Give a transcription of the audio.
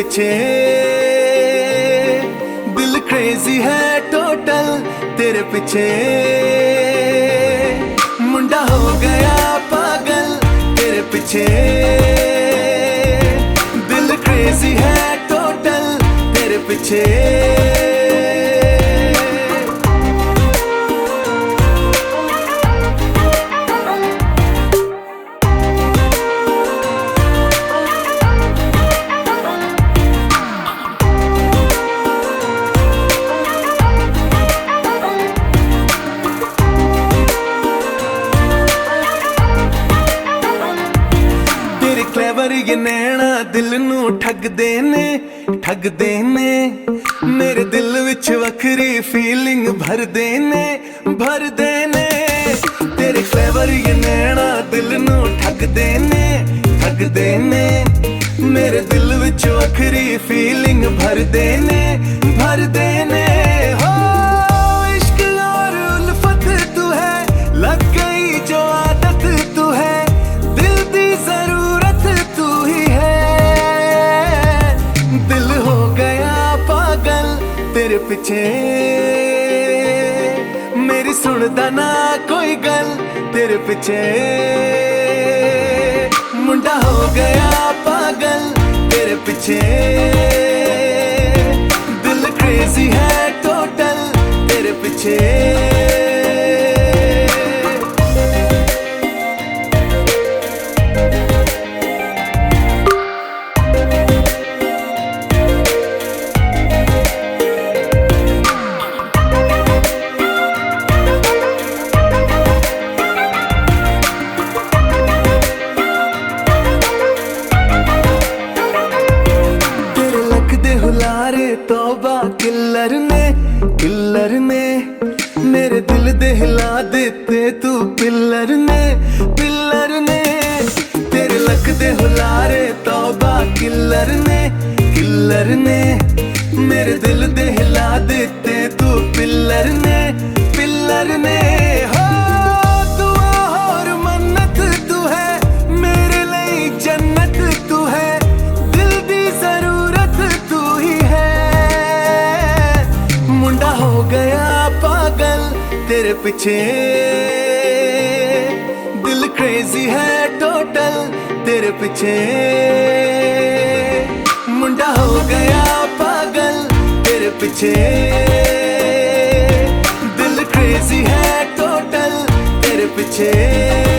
पीछे। दिल क्रेजी है टोटल तेरे पीछे। मुंडा हो गया पागल, तेरे पीछे। दिल क्रेजी है टोटल तेरे पीछे। ਕਲੇਵਰ ਨੈਣਾ ਦਿਲ ਨੂੰ ਠੱਗਦੇ ਨੇ ਠੱਗਦੇ ਨੇ। ਮੇਰੇ ਦਿਲ ਵਿੱਚ ਵੱਖਰੀ ਫੀਲਿੰਗ ਭਰਦੇ ਨੇ ਭਰਦੇ ਨੇ। ਤੇਰੇ ਕਲੇਵਰ ਇਹ ਨੈਣਾ ਦਿਲ ਨੂੰ ਠੱਗਦੇ ਨੇ ਠੱਗਦੇ ਨੇ। ਮੇਰੇ ਦਿਲ ਵਿੱਚ ਵੱਖਰੀ ਫੀਲਿੰਗ ਭਰਦੇ ਨੇ ਭਰਦੇ ਨੇ। पीछे। मेरी सुन ना कोई गल तेरे पीछे। मुंडा हो गया पागल तेरे पीछे। दिल क्रेजी है टोटल तेरे पिल्लर ने, तेरे लगते हुलारे, तौबा किलर ने किलर ने, मेरे दिल दे हिला देते तू पिलर ने पिल्लर ने। मन्नत तू है, मेरे लिए जन्नत तू है, दिल ज़रूरत तू ही है। मुंडा हो गया पागल, तेरे पीछे। क्रेजी है टोटल तेरे पीछे। मुंडा हो गया पागल तेरे पीछे। दिल क्रेजी है टोटल तेरे पीछे।